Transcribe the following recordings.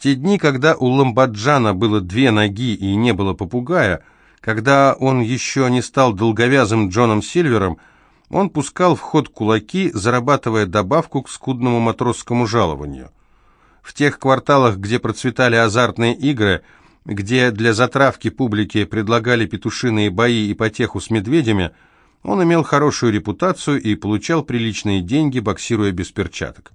те дни, когда у Ламбаджана было две ноги и не было попугая, когда он еще не стал долговязым Джоном Сильвером, он пускал в ход кулаки, зарабатывая добавку к скудному матросскому жалованию. В тех кварталах, где процветали азартные игры, где для затравки публики предлагали петушиные бои и потеху с медведями, он имел хорошую репутацию и получал приличные деньги, боксируя без перчаток.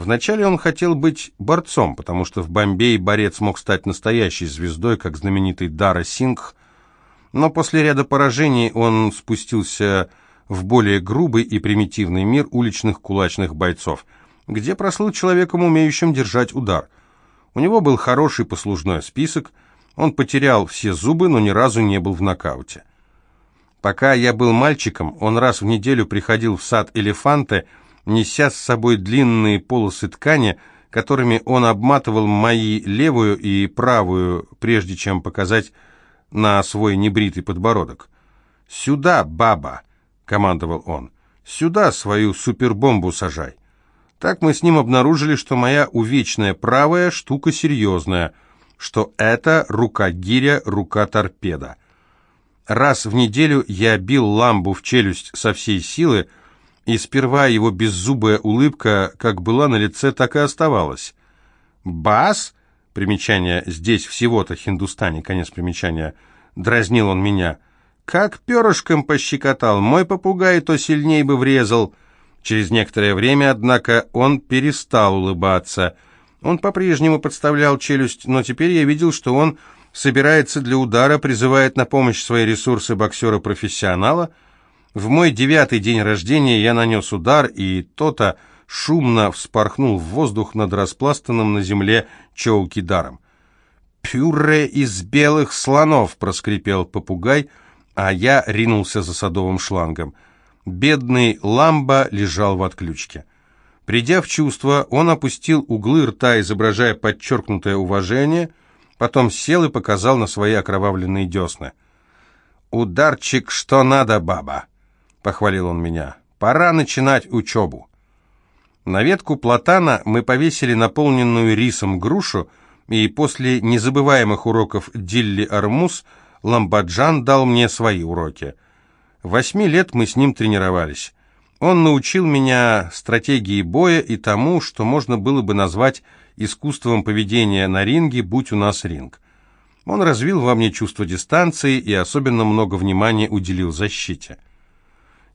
Вначале он хотел быть борцом, потому что в Бомбее борец мог стать настоящей звездой, как знаменитый Дара Сингх, но после ряда поражений он спустился в более грубый и примитивный мир уличных кулачных бойцов, где прослыл человеком, умеющим держать удар. У него был хороший послужной список, он потерял все зубы, но ни разу не был в нокауте. Пока я был мальчиком, он раз в неделю приходил в сад элефанты, неся с собой длинные полосы ткани, которыми он обматывал мои левую и правую, прежде чем показать на свой небритый подбородок. «Сюда, баба!» командовал он. «Сюда свою супербомбу сажай». Так мы с ним обнаружили, что моя увечная правая штука серьезная, что это рука-гиря, рука-торпеда. Раз в неделю я бил ламбу в челюсть со всей силы, и сперва его беззубая улыбка как была на лице, так и оставалась. «Бас?» Примечание «здесь всего-то Хиндустане», конец примечания. Дразнил он меня – как перышком пощекотал, мой попугай то сильней бы врезал. Через некоторое время, однако, он перестал улыбаться. Он по-прежнему подставлял челюсть, но теперь я видел, что он собирается для удара, призывает на помощь свои ресурсы боксера-профессионала. В мой девятый день рождения я нанес удар, и то-то шумно вспорхнул в воздух над распластанным на земле чоукидаром. «Пюре из белых слонов!» — проскрипел попугай — а я ринулся за садовым шлангом. Бедный Ламба лежал в отключке. Придя в чувство, он опустил углы рта, изображая подчеркнутое уважение, потом сел и показал на свои окровавленные десны. «Ударчик, что надо, баба!» — похвалил он меня. «Пора начинать учебу». На ветку платана мы повесили наполненную рисом грушу, и после незабываемых уроков Дилли Армуз — Ламбаджан дал мне свои уроки. Восьми лет мы с ним тренировались. Он научил меня стратегии боя и тому, что можно было бы назвать искусством поведения на ринге, будь у нас ринг. Он развил во мне чувство дистанции и особенно много внимания уделил защите.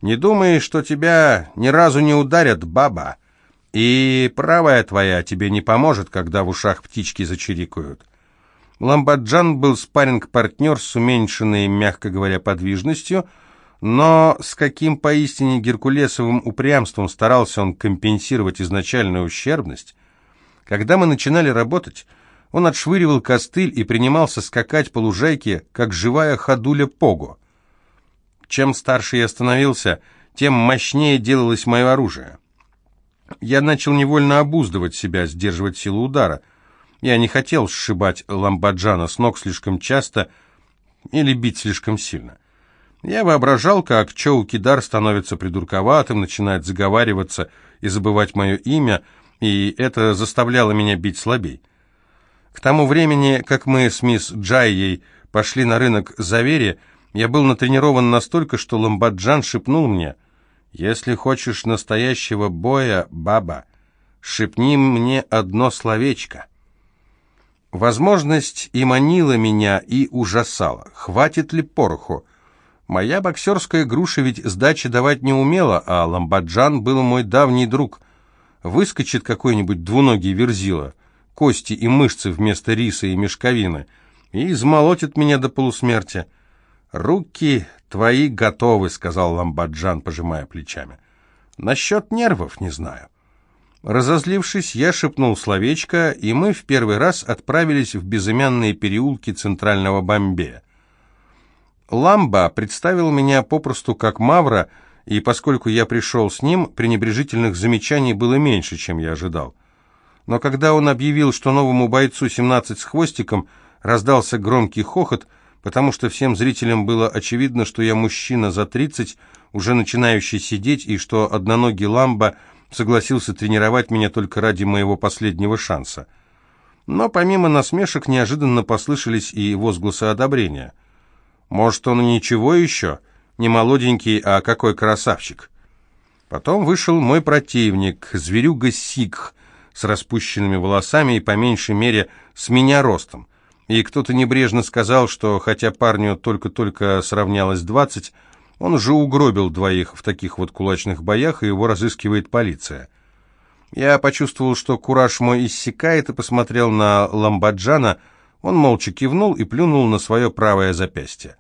«Не думай, что тебя ни разу не ударят, баба, и правая твоя тебе не поможет, когда в ушах птички зачирикают». Ламбаджан был спарринг-партнер с уменьшенной, мягко говоря, подвижностью, но с каким поистине геркулесовым упрямством старался он компенсировать изначальную ущербность. Когда мы начинали работать, он отшвыривал костыль и принимался скакать по лужайке, как живая ходуля пого. Чем старше я становился, тем мощнее делалось мое оружие. Я начал невольно обуздывать себя, сдерживать силу удара – я не хотел сшибать Ламбаджана с ног слишком часто или бить слишком сильно. Я воображал, как Чоу Кидар становится придурковатым, начинает заговариваться и забывать мое имя, и это заставляло меня бить слабей. К тому времени, как мы с мисс Джайей пошли на рынок Завери, я был натренирован настолько, что Ламбаджан шепнул мне, «Если хочешь настоящего боя, баба, шепни мне одно словечко». Возможность и манила меня, и ужасала. Хватит ли пороху? Моя боксерская груша ведь сдачи давать не умела, а Ламбаджан был мой давний друг. Выскочит какой-нибудь двуногий верзила, кости и мышцы вместо риса и мешковины, и измолотит меня до полусмерти. «Руки твои готовы», — сказал Ламбаджан, пожимая плечами. «Насчет нервов не знаю». Разозлившись, я шепнул словечко, и мы в первый раз отправились в безымянные переулки центрального Бомбея. Ламба представил меня попросту как Мавра, и поскольку я пришел с ним, пренебрежительных замечаний было меньше, чем я ожидал. Но когда он объявил, что новому бойцу 17 с хвостиком, раздался громкий хохот, потому что всем зрителям было очевидно, что я мужчина за 30, уже начинающий сидеть, и что одноногий Ламба – согласился тренировать меня только ради моего последнего шанса. Но помимо насмешек неожиданно послышались и возгласы одобрения. «Может, он ничего еще? Не молоденький, а какой красавчик!» Потом вышел мой противник, зверюга Сикх, с распущенными волосами и, по меньшей мере, с меня ростом. И кто-то небрежно сказал, что хотя парню только-только сравнялось двадцать, он уже угробил двоих в таких вот кулачных боях, и его разыскивает полиция. Я почувствовал, что кураж мой иссякает, и посмотрел на Ламбаджана. Он молча кивнул и плюнул на свое правое запястье.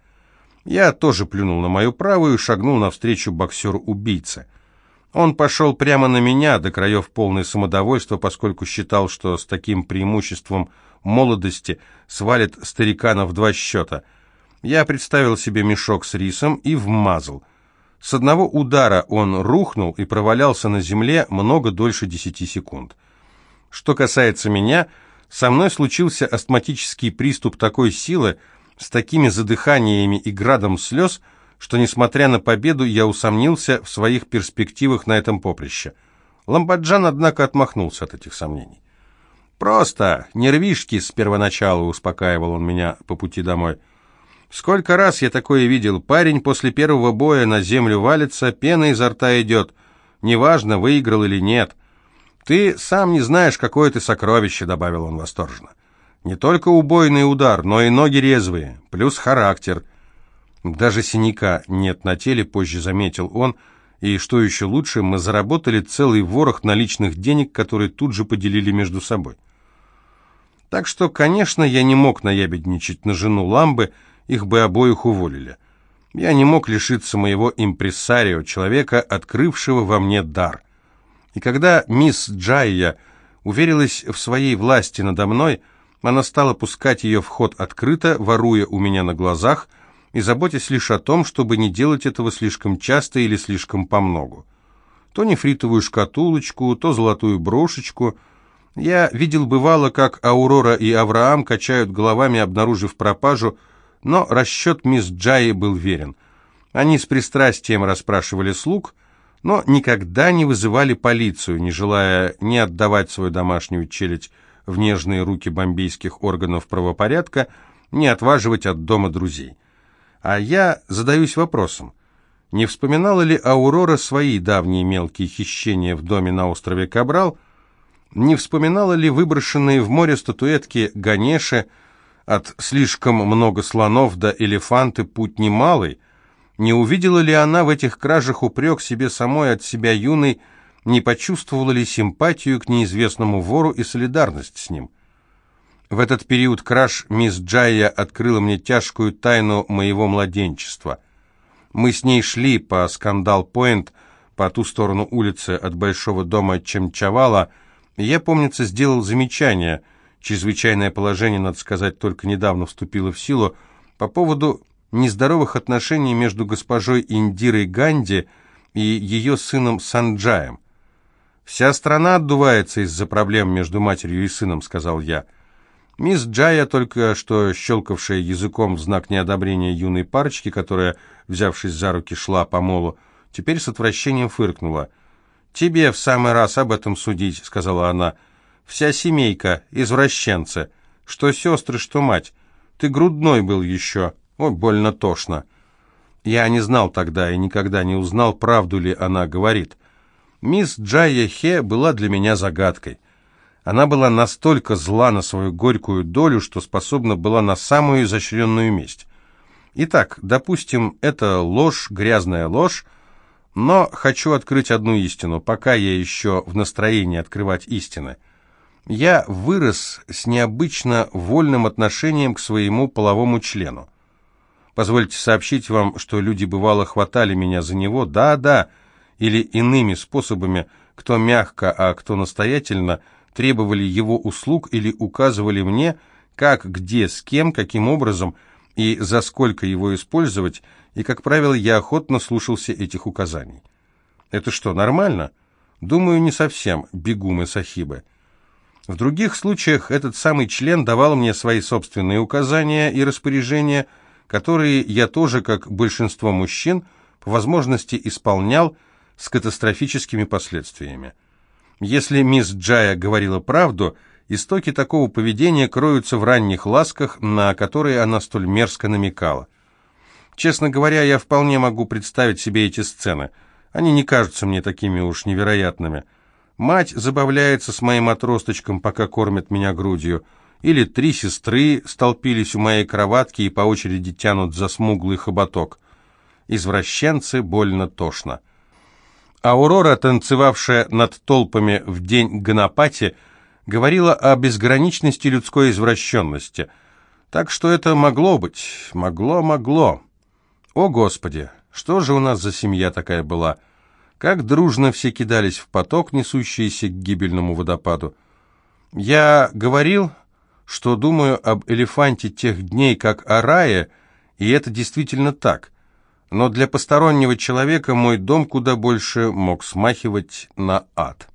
Я тоже плюнул на мою правую и шагнул навстречу боксеру-убийце. Он пошел прямо на меня, до краев полное самодовольство, поскольку считал, что с таким преимуществом молодости свалит старикана в два счета. Я представил себе мешок с рисом и вмазал. С одного удара он рухнул и провалялся на земле много дольше десяти секунд. Что касается меня, со мной случился астматический приступ такой силы, с такими задыханиями и градом слез, что, несмотря на победу, я усомнился в своих перспективах на этом поприще. Ламбаджан, однако, отмахнулся от этих сомнений. «Просто нервишки с первоначала», — успокаивал он меня по пути домой. «Сколько раз я такое видел. Парень после первого боя на землю валится, пена изо рта идет. Неважно, выиграл или нет. Ты сам не знаешь, какое ты сокровище», — добавил он восторженно. «Не только убойный удар, но и ноги резвые, плюс характер». Даже синяка нет на теле, позже заметил он, и, что еще лучше, мы заработали целый ворох наличных денег, которые тут же поделили между собой. Так что, конечно, я не мог наябедничать на жену Ламбы, их бы обоих уволили. Я не мог лишиться моего импрессарио, человека, открывшего во мне дар. И когда мисс Джайя уверилась в своей власти надо мной, она стала пускать ее в ход открыто, воруя у меня на глазах – и заботясь лишь о том, чтобы не делать этого слишком часто или слишком помногу. То нефритовую шкатулочку, то золотую брошечку. Я видел бывало, как Аурора и Авраам качают головами, обнаружив пропажу, но расчет мисс Джаи был верен. Они с пристрастием расспрашивали слуг, но никогда не вызывали полицию, не желая ни отдавать свою домашнюю челядь в нежные руки бомбейских органов правопорядка, ни отваживать от дома друзей. А я задаюсь вопросом, не вспоминала ли Аурора свои давние мелкие хищения в доме на острове Кабрал, не вспоминала ли выброшенные в море статуэтки Ганеши от слишком много слонов до элефанты путь немалый, не увидела ли она в этих кражах упрек себе самой от себя юной, не почувствовала ли симпатию к неизвестному вору и солидарность с ним? В этот период краж мисс Джайя открыла мне тяжкую тайну моего младенчества. Мы с ней шли по Скандал-Пойнт, по ту сторону улицы от большого дома Чемчавала, и я, помнится, сделал замечание, чрезвычайное положение, надо сказать, только недавно вступило в силу, по поводу нездоровых отношений между госпожой Индирой Ганди и ее сыном Санджаем. «Вся страна отдувается из-за проблем между матерью и сыном», — сказал я. Мисс Джая, только что щелкавшая языком в знак неодобрения юной парочки, которая, взявшись за руки, шла по молу, теперь с отвращением фыркнула. «Тебе в самый раз об этом судить», — сказала она. «Вся семейка, извращенцы. Что сестры, что мать. Ты грудной был еще. Ой, больно тошно». Я не знал тогда и никогда не узнал, правду ли она говорит. Мисс Джая Хе была для меня загадкой. Она была настолько зла на свою горькую долю, что способна была на самую изощренную месть. Итак, допустим, это ложь, грязная ложь, но хочу открыть одну истину, пока я еще в настроении открывать истины. Я вырос с необычно вольным отношением к своему половому члену. Позвольте сообщить вам, что люди бывало хватали меня за него, да-да, или иными способами, кто мягко, а кто настоятельно – требовали его услуг или указывали мне, как, где, с кем, каким образом и за сколько его использовать, и, как правило, я охотно слушался этих указаний. Это что, нормально? Думаю, не совсем, бегумы сахибы. В других случаях этот самый член давал мне свои собственные указания и распоряжения, которые я тоже, как большинство мужчин, по возможности исполнял с катастрофическими последствиями. Если мисс Джая говорила правду, Истоки такого поведения кроются в ранних ласках, на которые она столь мерзко намекала. Честно говоря, я вполне могу представить себе эти сцены. Они не кажутся мне такими уж невероятными. Мать забавляется с моим отросточком, пока кормит меня грудью. Или три сестры столпились у моей кроватки и по очереди тянут за смуглый хоботок. Извращенцы больно тошно. Аурора, танцевавшая над толпами в день Гонопати, говорила о безграничности людской извращенности. Так что это могло быть, могло, могло. О, Господи, что же у нас за семья такая была? Как дружно все кидались в поток, несущийся к гибельному водопаду. Я говорил, что думаю об элефанте тех дней, как о рае, и это действительно так. Но для постороннего человека мой дом куда больше мог смахивать на ад.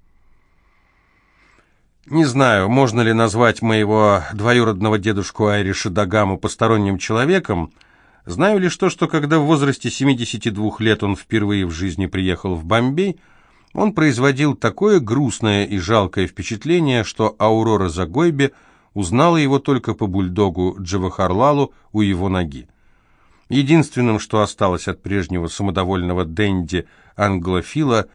Не знаю, можно ли назвать моего двоюродного дедушку Айриша Дагаму посторонним человеком. Знаю лишь то, что когда в возрасте 72 лет он впервые в жизни приехал в Бомбей, он производил такое грустное и жалкое впечатление, что Аурора Загойбе узнала его только по бульдогу Джавахарлалу у его ноги. Единственным, что осталось от прежнего самодовольного Дэнди англофила,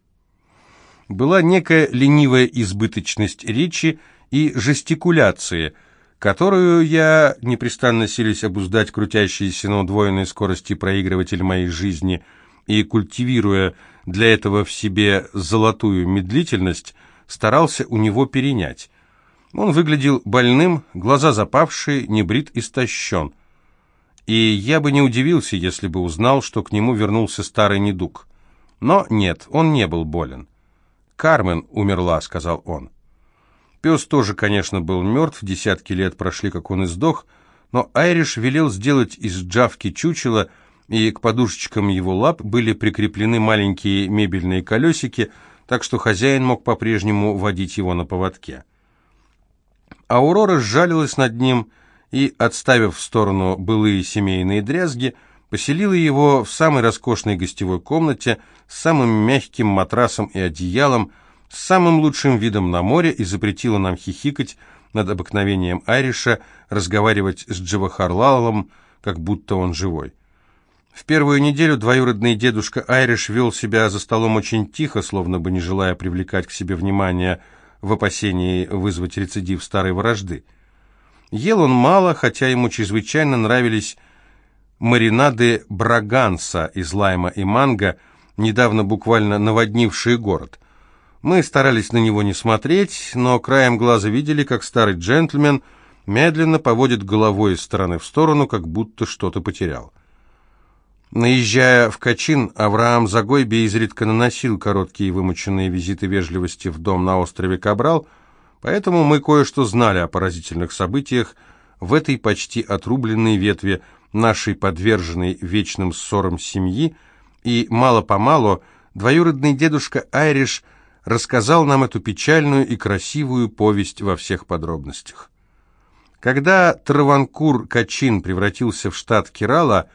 была некая ленивая избыточность речи и жестикуляции, которую я непрестанно силюсь обуздать крутящийся на удвоенной скорости проигрыватель моей жизни и, культивируя для этого в себе золотую медлительность, старался у него перенять. Он выглядел больным, глаза запавшие, небрит истощен. И я бы не удивился, если бы узнал, что к нему вернулся старый недуг. Но нет, он не был болен. «Кармен умерла», — сказал он. Пес тоже, конечно, был мертв, десятки лет прошли, как он издох, но Айриш велел сделать из джавки чучела, и к подушечкам его лап были прикреплены маленькие мебельные колесики, так что хозяин мог по-прежнему водить его на поводке. Аурора сжалилась над ним и, отставив в сторону былые семейные дрязги, поселила его в самой роскошной гостевой комнате с самым мягким матрасом и одеялом, с самым лучшим видом на море и запретила нам хихикать над обыкновением Айриша, разговаривать с Джавахарлалом, как будто он живой. В первую неделю двоюродный дедушка Айриш вел себя за столом очень тихо, словно бы не желая привлекать к себе внимание в опасении вызвать рецидив старой вражды. Ел он мало, хотя ему чрезвычайно нравились маринады Браганса из лайма и манго, недавно буквально наводнившие город. Мы старались на него не смотреть, но краем глаза видели, как старый джентльмен медленно поводит головой из стороны в сторону, как будто что-то потерял. Наезжая в Качин, Авраам Загойби изредка наносил короткие вымученные визиты вежливости в дом на острове Кабрал, поэтому мы кое-что знали о поразительных событиях в этой почти отрубленной ветви нашей подверженной вечным ссорам семьи, и мало-помалу двоюродный дедушка Айриш рассказал нам эту печальную и красивую повесть во всех подробностях. Когда Траванкур Качин превратился в штат Керала,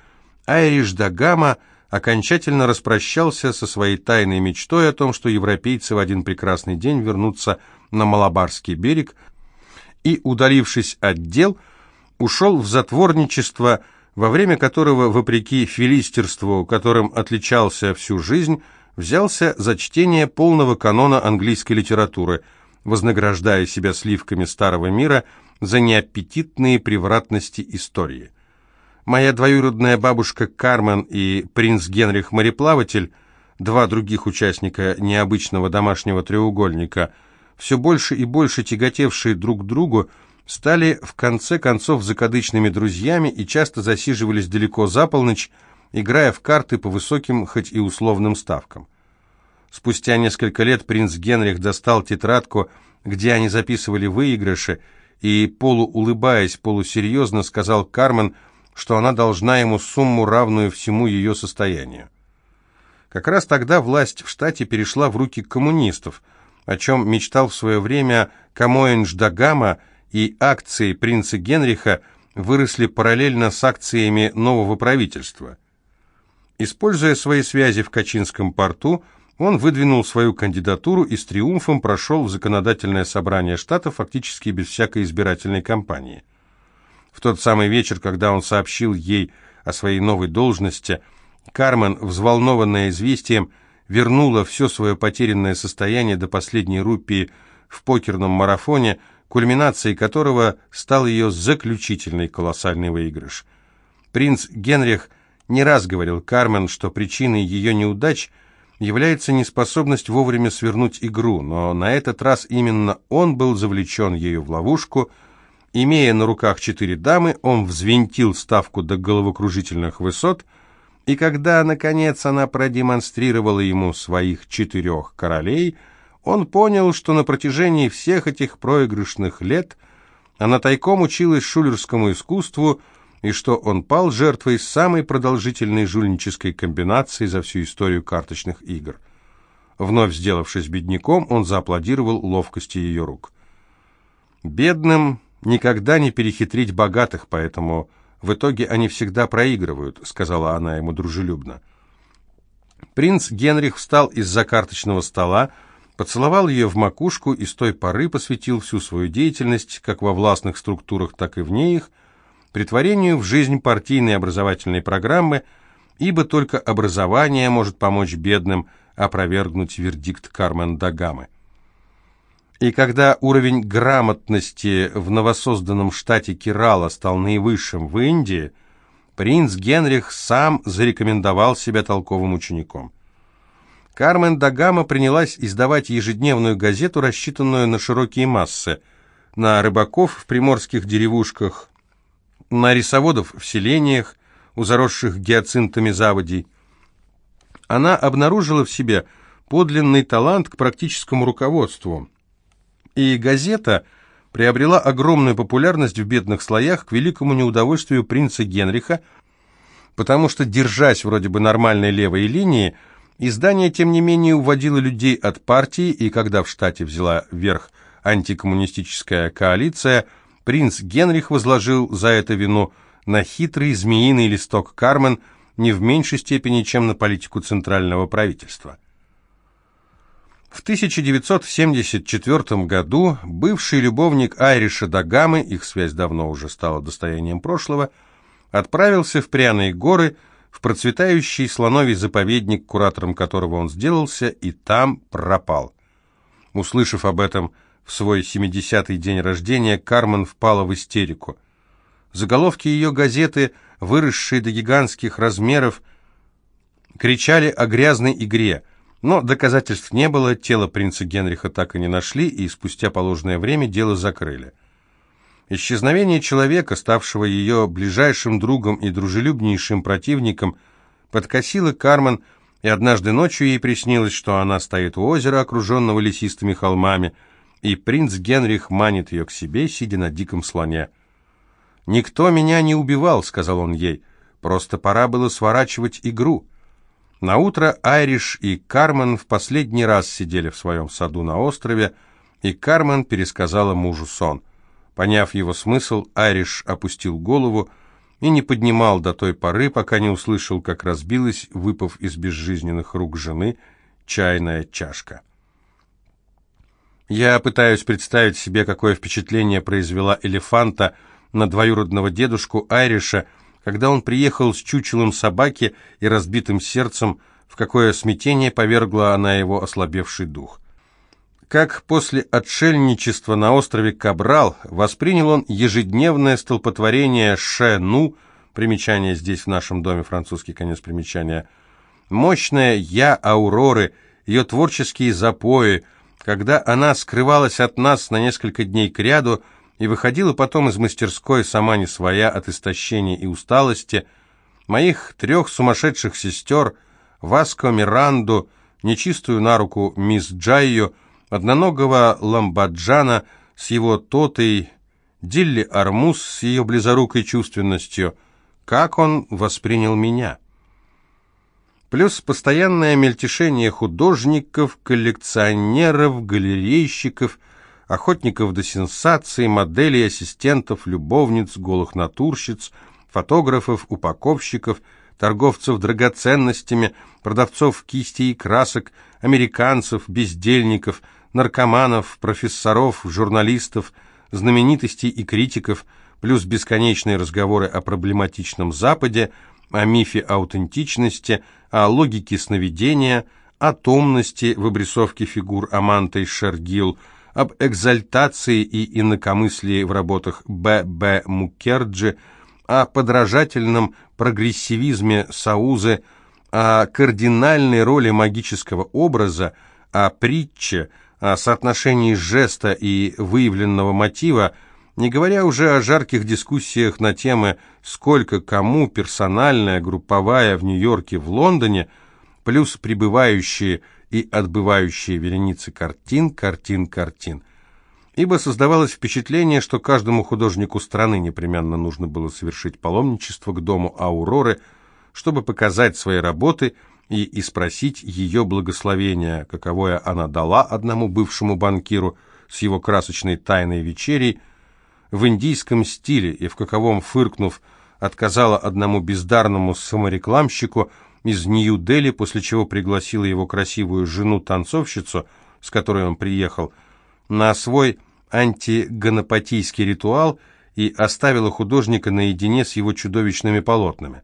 Айриш Дагама окончательно распрощался со своей тайной мечтой о том, что европейцы в один прекрасный день вернутся на Малабарский берег, и, удалившись от дел, ушел в затворничество – во время которого, вопреки филистерству, которым отличался всю жизнь, взялся за чтение полного канона английской литературы, вознаграждая себя сливками старого мира за неаппетитные превратности истории. Моя двоюродная бабушка Кармен и принц Генрих Мореплаватель, два других участника необычного домашнего треугольника, все больше и больше тяготевшие друг к другу, стали в конце концов закадычными друзьями и часто засиживались далеко за полночь, играя в карты по высоким, хоть и условным ставкам. Спустя несколько лет принц Генрих достал тетрадку, где они записывали выигрыши, и, полуулыбаясь, полусерьезно сказал Кармен, что она должна ему сумму, равную всему ее состоянию. Как раз тогда власть в штате перешла в руки коммунистов, о чем мечтал в свое время Камоэнж Дагама – и акции принца Генриха выросли параллельно с акциями нового правительства. Используя свои связи в Качинском порту, он выдвинул свою кандидатуру и с триумфом прошел в законодательное собрание штата фактически без всякой избирательной кампании. В тот самый вечер, когда он сообщил ей о своей новой должности, Кармен, взволнованная известием, вернула все свое потерянное состояние до последней рупии в покерном марафоне, кульминацией которого стал ее заключительный колоссальный выигрыш. Принц Генрих не раз говорил Кармен, что причиной ее неудач является неспособность вовремя свернуть игру, но на этот раз именно он был завлечен ею в ловушку. Имея на руках четыре дамы, он взвинтил ставку до головокружительных высот, и когда, наконец, она продемонстрировала ему своих четырех королей – он понял, что на протяжении всех этих проигрышных лет она тайком училась шулерскому искусству и что он пал жертвой самой продолжительной жульнической комбинации за всю историю карточных игр. Вновь сделавшись бедняком, он зааплодировал ловкости ее рук. «Бедным никогда не перехитрить богатых, поэтому в итоге они всегда проигрывают», — сказала она ему дружелюбно. Принц Генрих встал из-за карточного стола, поцеловал ее в макушку и с той поры посвятил всю свою деятельность, как во властных структурах, так и вне их, притворению в жизнь партийной образовательной программы, ибо только образование может помочь бедным опровергнуть вердикт Кармен Дагамы. И когда уровень грамотности в новосозданном штате Керала стал наивысшим в Индии, принц Генрих сам зарекомендовал себя толковым учеником. Кармен Дагама принялась издавать ежедневную газету, рассчитанную на широкие массы, на рыбаков в приморских деревушках, на рисоводов в селениях, у заросших гиацинтами заводей. Она обнаружила в себе подлинный талант к практическому руководству. И газета приобрела огромную популярность в бедных слоях к великому неудовольствию принца Генриха, потому что, держась вроде бы нормальной левой линии, Издание, тем не менее, уводило людей от партии, и когда в штате взяла верх антикоммунистическая коалиция, принц Генрих возложил за это вину на хитрый змеиный листок Кармен не в меньшей степени, чем на политику центрального правительства. В 1974 году бывший любовник Айриша Дагамы, их связь давно уже стала достоянием прошлого, отправился в Пряные горы – в процветающий слоновий заповедник, куратором которого он сделался, и там пропал. Услышав об этом в свой 70-й день рождения, Кармен впала в истерику. Заголовки ее газеты, выросшие до гигантских размеров, кричали о грязной игре, но доказательств не было, тело принца Генриха так и не нашли, и спустя положенное время дело закрыли. Исчезновение человека, ставшего ее ближайшим другом и дружелюбнейшим противником, подкосило Кармен, и однажды ночью ей приснилось, что она стоит у озера, окруженного лесистыми холмами, и принц Генрих манит ее к себе, сидя на диком слоне. «Никто меня не убивал», — сказал он ей, — «просто пора было сворачивать игру». Наутро Айриш и Кармен в последний раз сидели в своем саду на острове, и Кармен пересказала мужу сон — Поняв его смысл, Айриш опустил голову и не поднимал до той поры, пока не услышал, как разбилась, выпав из безжизненных рук жены, чайная чашка. Я пытаюсь представить себе, какое впечатление произвела элефанта на двоюродного дедушку Айриша, когда он приехал с чучелом собаки и разбитым сердцем, в какое смятение повергла она его ослабевший дух. Как после отшельничества на острове Кабрал воспринял он ежедневное столпотворение Шену, примечание здесь в нашем доме, французский конец примечания, мощное «Я Ауроры», ее творческие запои, когда она скрывалась от нас на несколько дней кряду и выходила потом из мастерской сама не своя от истощения и усталости, моих трех сумасшедших сестер, Васко Миранду, нечистую на руку мисс Джайо, одноногого ламбаджана с его тотой, Дилли Армуз с ее близорукой чувственностью. Как он воспринял меня? Плюс постоянное мельтешение художников, коллекционеров, галерейщиков, охотников до сенсаций, моделей, ассистентов, любовниц, голых натурщиц, фотографов, упаковщиков, торговцев драгоценностями, продавцов кистей и красок, американцев, бездельников, наркоманов, профессоров, журналистов, знаменитостей и критиков, плюс бесконечные разговоры о проблематичном Западе, о мифе аутентичности, о логике сновидения, о томности в обрисовке фигур Аманты Шергил, об экзальтации и инакомыслии в работах Б. Б. Мукерджи, о подражательном прогрессивизме Саузы, о кардинальной роли магического образа, о притче, о соотношении жеста и выявленного мотива, не говоря уже о жарких дискуссиях на темы «Сколько кому персональная, групповая в Нью-Йорке, в Лондоне», плюс прибывающие и отбывающие вереницы картин, картин, картин. Ибо создавалось впечатление, что каждому художнику страны непременно нужно было совершить паломничество к дому Ауроры, чтобы показать свои работы – и испросить ее благословения, каковое она дала одному бывшему банкиру с его красочной тайной вечерей в индийском стиле и в каковом, фыркнув, отказала одному бездарному саморекламщику из Нью-Дели, после чего пригласила его красивую жену-танцовщицу, с которой он приехал, на свой антигонопатийский ритуал и оставила художника наедине с его чудовищными полотнами.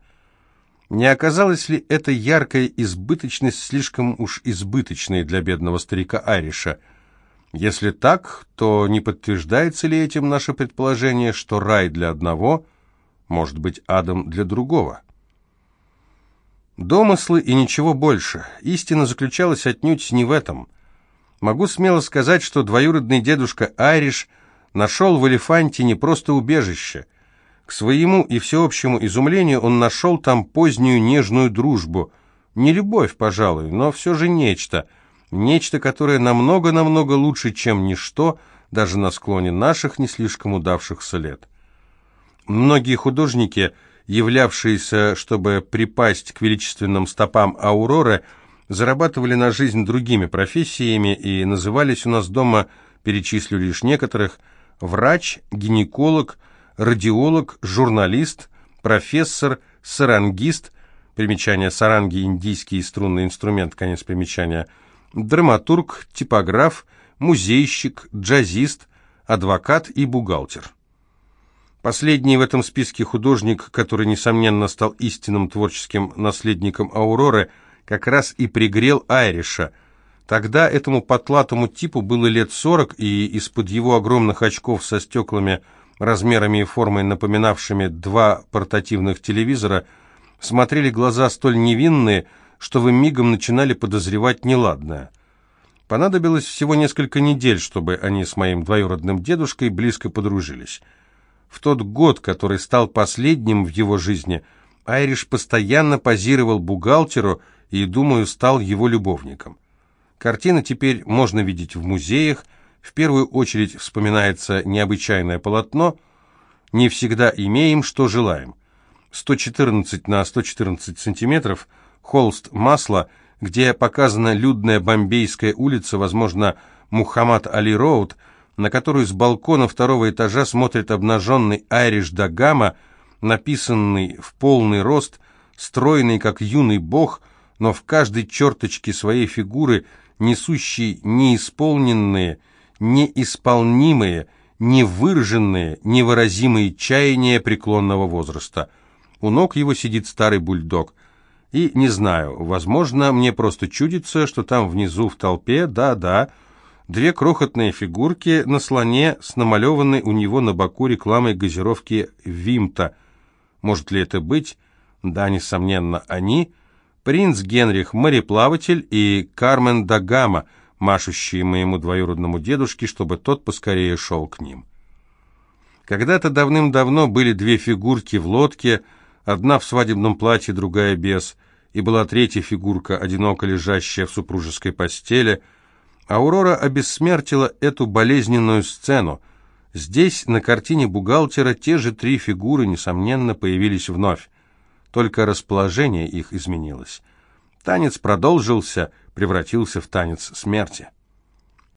Не оказалась ли эта яркая избыточность слишком уж избыточной для бедного старика Айриша? Если так, то не подтверждается ли этим наше предположение, что рай для одного может быть адом для другого? Домыслы и ничего больше. Истина заключалась отнюдь не в этом. Могу смело сказать, что двоюродный дедушка Айриш нашел в Элефанте не просто убежище – к своему и всеобщему изумлению он нашел там позднюю нежную дружбу. Не любовь, пожалуй, но все же нечто. Нечто, которое намного-намного лучше, чем ничто, даже на склоне наших не слишком удавшихся лет. Многие художники, являвшиеся, чтобы припасть к величественным стопам Ауроры, зарабатывали на жизнь другими профессиями и назывались у нас дома, перечислю лишь некоторых, врач, гинеколог, радиолог, журналист, профессор, сарангист, примечание саранги, индийский струнный инструмент, конец примечания, драматург, типограф, музейщик, джазист, адвокат и бухгалтер. Последний в этом списке художник, который, несомненно, стал истинным творческим наследником Ауроры, как раз и пригрел Айриша. Тогда этому потлатому типу было лет сорок, и из-под его огромных очков со стеклами – размерами и формой напоминавшими два портативных телевизора, смотрели глаза столь невинные, что вы мигом начинали подозревать неладное. Понадобилось всего несколько недель, чтобы они с моим двоюродным дедушкой близко подружились. В тот год, который стал последним в его жизни, Айриш постоянно позировал бухгалтеру и, думаю, стал его любовником. Картины теперь можно видеть в музеях, в первую очередь вспоминается необычайное полотно «Не всегда имеем, что желаем». 114 на 114 сантиметров, холст масла, где показана людная Бомбейская улица, возможно, Мухаммад Али Роуд, на которую с балкона второго этажа смотрит обнаженный Айриш Дагама, написанный в полный рост, стройный как юный бог, но в каждой черточке своей фигуры несущий неисполненные, неисполнимые, невыраженные, невыразимые чаяния преклонного возраста. У ног его сидит старый бульдог. И не знаю, возможно, мне просто чудится, что там внизу в толпе, да-да, две крохотные фигурки на слоне с намалеванной у него на боку рекламой газировки «Вимта». Может ли это быть? Да, несомненно, они. Принц Генрих, мореплаватель, и Кармен Дагама – машущие моему двоюродному дедушке, чтобы тот поскорее шел к ним. Когда-то давным-давно были две фигурки в лодке, одна в свадебном платье, другая без, и была третья фигурка, одиноко лежащая в супружеской постели. Аурора обессмертила эту болезненную сцену. Здесь, на картине бухгалтера, те же три фигуры, несомненно, появились вновь. Только расположение их изменилось. Танец продолжился, превратился в танец смерти.